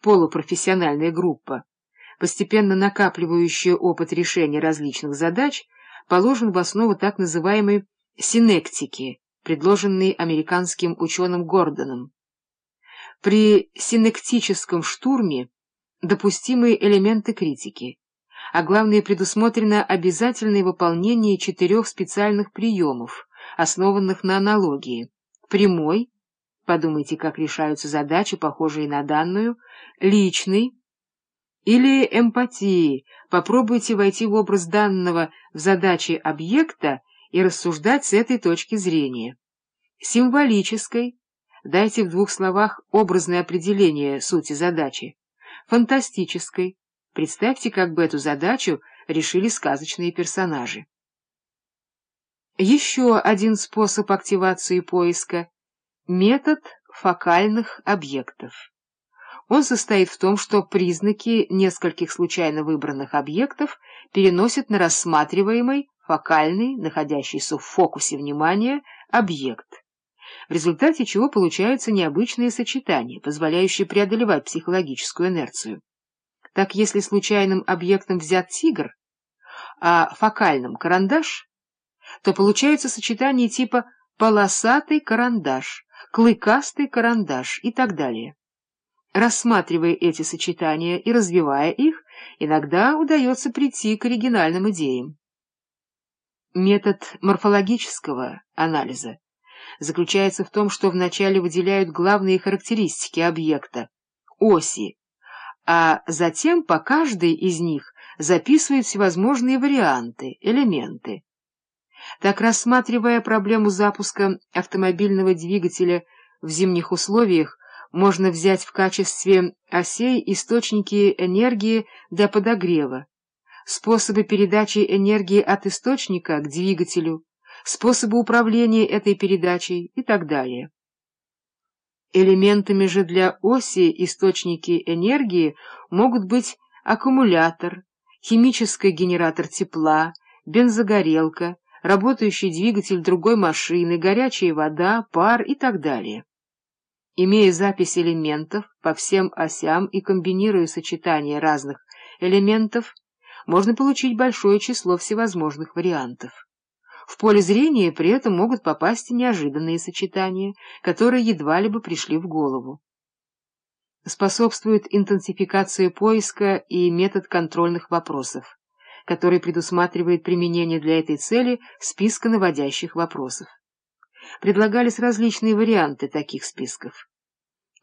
полупрофессиональная группа, постепенно накапливающая опыт решения различных задач, положен в основу так называемой синектики, предложенной американским ученым Гордоном. При синектическом штурме допустимы элементы критики, а главное предусмотрено обязательное выполнение четырех специальных приемов, основанных на аналогии. Прямой, подумайте, как решаются задачи, похожие на данную, личный, или эмпатии, попробуйте войти в образ данного в задачи объекта и рассуждать с этой точки зрения. Символической, дайте в двух словах образное определение сути задачи. Фантастической, представьте, как бы эту задачу решили сказочные персонажи. Еще один способ активации поиска — метод фокальных объектов. Он состоит в том, что признаки нескольких случайно выбранных объектов переносят на рассматриваемый, фокальный, находящийся в фокусе внимания, объект, в результате чего получаются необычные сочетания, позволяющие преодолевать психологическую инерцию. Так, если случайным объектом взят тигр, а фокальным — карандаш, то получается сочетание типа полосатый карандаш, клыкастый карандаш и так далее. Рассматривая эти сочетания и развивая их, иногда удается прийти к оригинальным идеям. Метод морфологического анализа заключается в том, что вначале выделяют главные характеристики объекта, оси, а затем по каждой из них записывают всевозможные варианты, элементы. Так, рассматривая проблему запуска автомобильного двигателя в зимних условиях, можно взять в качестве осей источники энергии для подогрева, способы передачи энергии от источника к двигателю, способы управления этой передачей и так далее. Элементами же для оси источники энергии могут быть аккумулятор, химический генератор тепла, бензогорелка, работающий двигатель другой машины, горячая вода, пар и так далее. Имея запись элементов по всем осям и комбинируя сочетание разных элементов, можно получить большое число всевозможных вариантов. В поле зрения при этом могут попасть и неожиданные сочетания, которые едва ли бы пришли в голову. Способствует интенсификация поиска и метод контрольных вопросов, который предусматривает применение для этой цели списка наводящих вопросов. Предлагались различные варианты таких списков.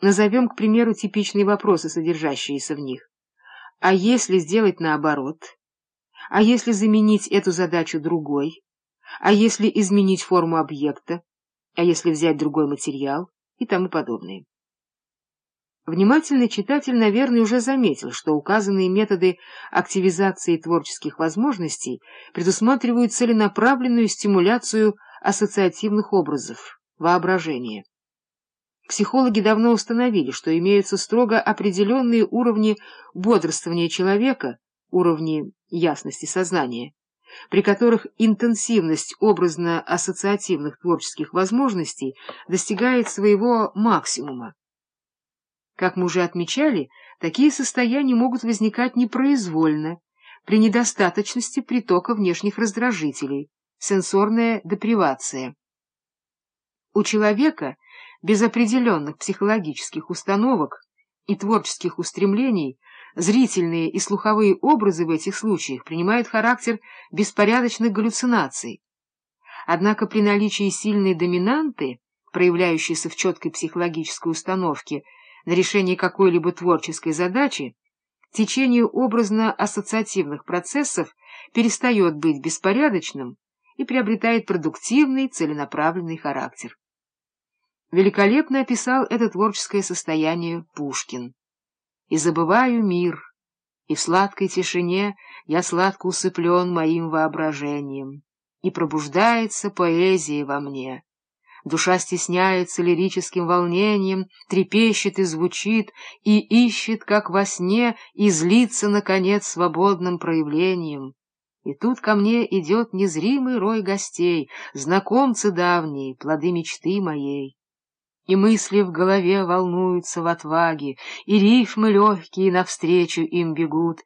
Назовем, к примеру, типичные вопросы, содержащиеся в них. А если сделать наоборот? А если заменить эту задачу другой? А если изменить форму объекта? А если взять другой материал? И тому подобное. Внимательный читатель, наверное, уже заметил, что указанные методы активизации творческих возможностей предусматривают целенаправленную стимуляцию ассоциативных образов, воображения. Психологи давно установили, что имеются строго определенные уровни бодрствования человека, уровни ясности сознания, при которых интенсивность образно-ассоциативных творческих возможностей достигает своего максимума. Как мы уже отмечали, такие состояния могут возникать непроизвольно, при недостаточности притока внешних раздражителей, сенсорная депривация. У человека без определенных психологических установок и творческих устремлений зрительные и слуховые образы в этих случаях принимают характер беспорядочных галлюцинаций. Однако при наличии сильной доминанты, проявляющейся в четкой психологической установке на решение какой-либо творческой задачи, течение образно-ассоциативных процессов перестает быть беспорядочным и приобретает продуктивный, целенаправленный характер. Великолепно описал это творческое состояние Пушкин. «И забываю мир, и в сладкой тишине я сладко усыплен моим воображением, и пробуждается поэзия во мне». Душа стесняется лирическим волнением, трепещет и звучит, и ищет, как во сне, и злится, наконец, свободным проявлением. И тут ко мне идет незримый рой гостей, знакомцы давние, плоды мечты моей. и мысли в голове волнуются в отваге, и рифмы легкие навстречу им бегут,